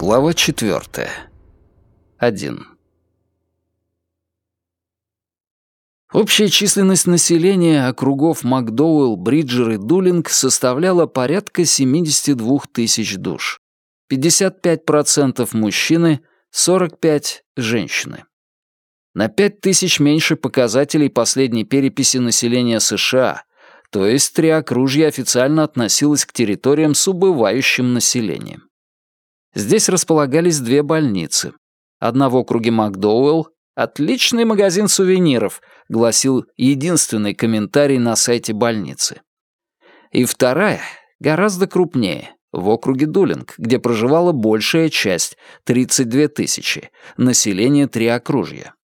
Глава четвертая. Один. Общая численность населения округов Макдоуэлл, Бриджер и Дулинг составляла порядка 72 тысяч душ. 55% мужчины, 45% женщины. На 5 тысяч меньше показателей последней переписи населения США, то есть три окружья официально относилось к территориям с убывающим населением. Здесь располагались две больницы. Одна в округе Макдоуэлл, «Отличный магазин сувениров», — гласил единственный комментарий на сайте больницы. И вторая, гораздо крупнее, в округе Дулинг, где проживала большая часть, 32 тысячи, население три окружья.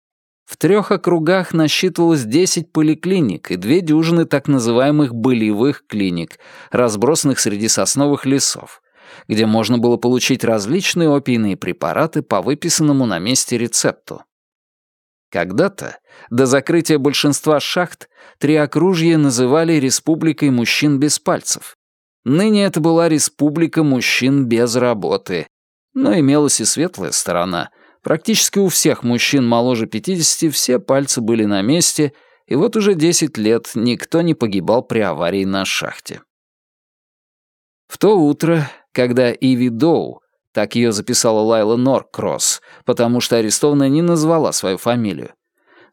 В трех округах насчитывалось 10 поликлиник и две дюжины так называемых «болевых клиник», разбросанных среди сосновых лесов, где можно было получить различные опийные препараты по выписанному на месте рецепту. Когда-то, до закрытия большинства шахт, три окружья называли «республикой мужчин без пальцев». Ныне это была республика мужчин без работы. Но имелась и светлая сторона. Практически у всех мужчин моложе 50 все пальцы были на месте, и вот уже 10 лет никто не погибал при аварии на шахте. В то утро когда Иви Доу, так ее записала Лайла Норкросс, потому что арестованная не назвала свою фамилию,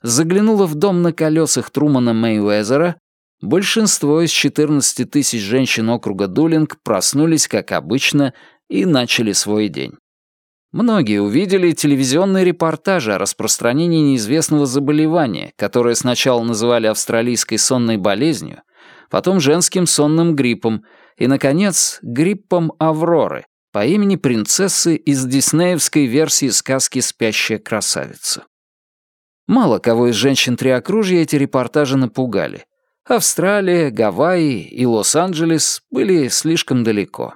заглянула в дом на колесах Трумана Мэйвезера, большинство из 14 тысяч женщин округа Дулинг проснулись, как обычно, и начали свой день. Многие увидели телевизионные репортажи о распространении неизвестного заболевания, которое сначала называли австралийской сонной болезнью, потом женским сонным гриппом и, наконец, гриппом Авроры по имени принцессы из диснеевской версии сказки «Спящая красавица». Мало кого из женщин Триокружья эти репортажи напугали. Австралия, Гавайи и Лос-Анджелес были слишком далеко.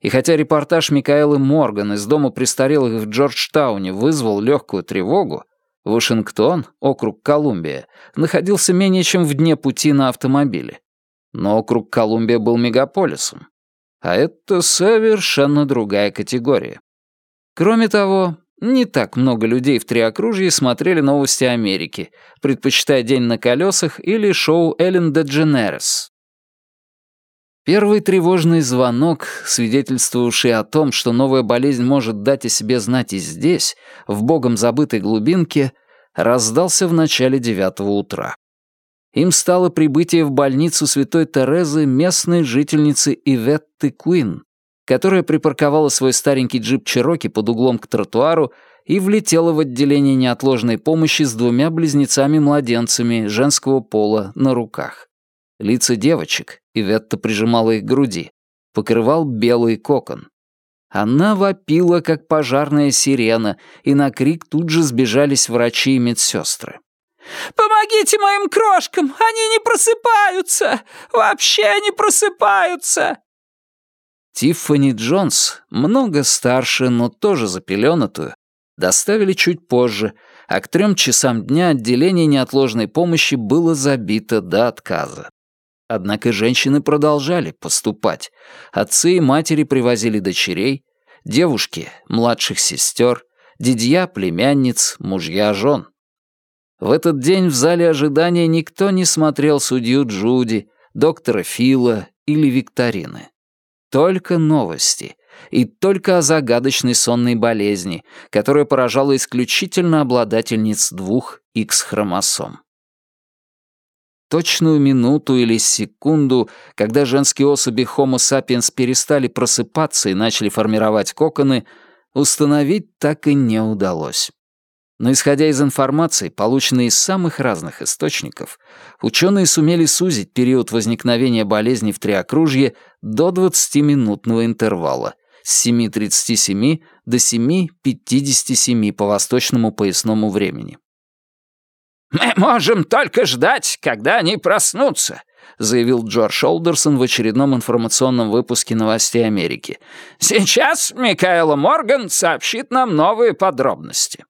И хотя репортаж Микаэлы Морган из дома престарелых в Джорджтауне вызвал легкую тревогу, Вашингтон, округ Колумбия, находился менее чем в дне пути на автомобиле. Но округ Колумбия был мегаполисом. А это совершенно другая категория. Кроме того, не так много людей в Триокружье смотрели новости Америки, предпочитая «День на колесах» или шоу «Эллен Дедженерес». Первый тревожный звонок, свидетельствовавший о том, что новая болезнь может дать о себе знать и здесь, в богом забытой глубинке, раздался в начале девятого утра. Им стало прибытие в больницу Святой Терезы местной жительницы Иветты Куин, которая припарковала свой старенький джип Чероки под углом к тротуару и влетела в отделение неотложной помощи с двумя близнецами-младенцами женского пола на руках. Лица девочек, Иветта прижимала их к груди, покрывал белый кокон. Она вопила, как пожарная сирена, и на крик тут же сбежались врачи и медсестры. Помогите моим крошкам! Они не просыпаются! Вообще не просыпаются!» Тиффани Джонс, много старше, но тоже запеленатую, доставили чуть позже, а к трем часам дня отделение неотложной помощи было забито до отказа. Однако женщины продолжали поступать. Отцы и матери привозили дочерей, девушки — младших сестер, дядья — племянниц, мужья — жен. В этот день в зале ожидания никто не смотрел судью Джуди, доктора Фила или викторины. Только новости. И только о загадочной сонной болезни, которая поражала исключительно обладательниц двух X-хромосом. Точную минуту или секунду, когда женские особи Homo sapiens перестали просыпаться и начали формировать коконы, установить так и не удалось. Но исходя из информации, полученной из самых разных источников, ученые сумели сузить период возникновения болезни в Триокружье до 20-минутного интервала с 7.37 до 7.57 по восточному поясному времени. «Мы можем только ждать, когда они проснутся», заявил Джордж Олдерсон в очередном информационном выпуске новостей Америки. «Сейчас Микаэла Морган сообщит нам новые подробности».